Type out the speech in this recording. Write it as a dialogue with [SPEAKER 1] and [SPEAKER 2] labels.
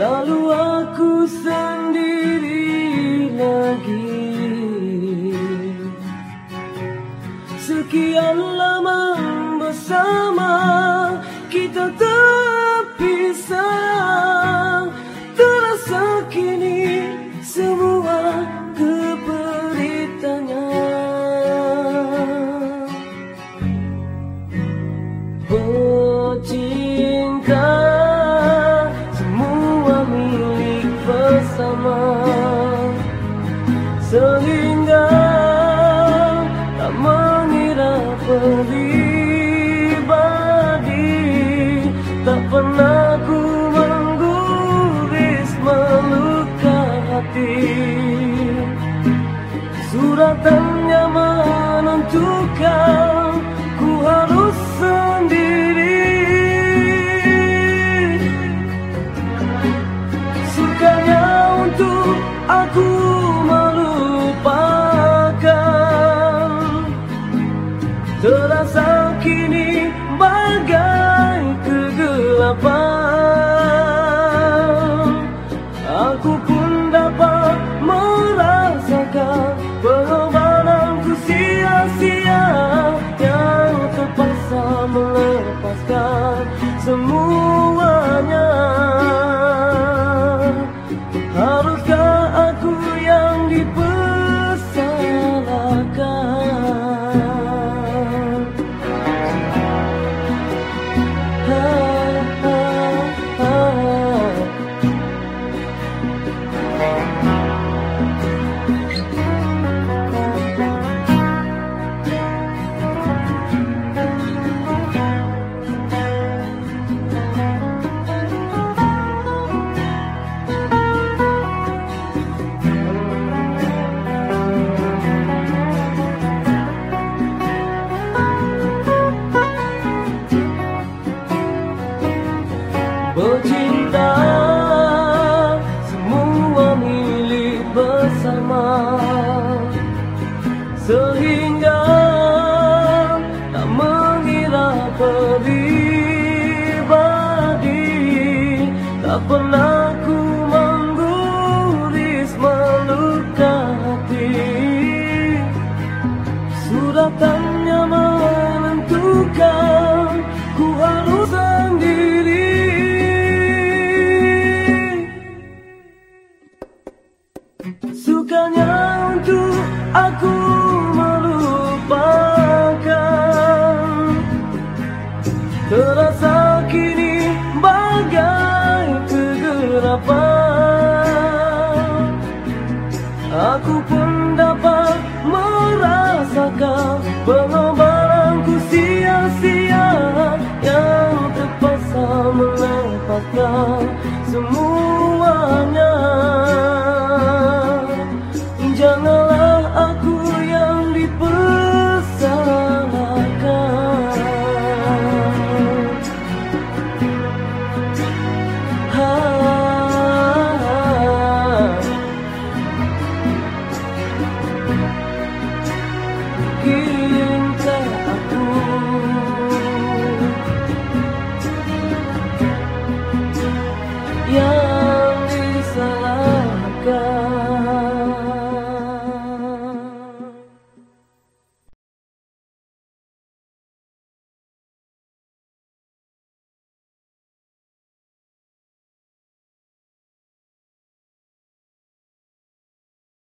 [SPEAKER 1] Lalu aku sendiri lagi Sekian lama bersama Kita terpisah Terasa kini semua keberitanya. Benci oh, Sehingga tak mengira pribadi Tak pernah ku mengguris meluka hati. Suratannya menentukan Terasa kini bagai kegelapan. Aku pun pernah ku mengguris meluka hati. Suratannya menentukan ku harus sendiri. Sukanya untuk aku merasakan Pengorbananku sia-sia Yang terpaksa melepaskan semuanya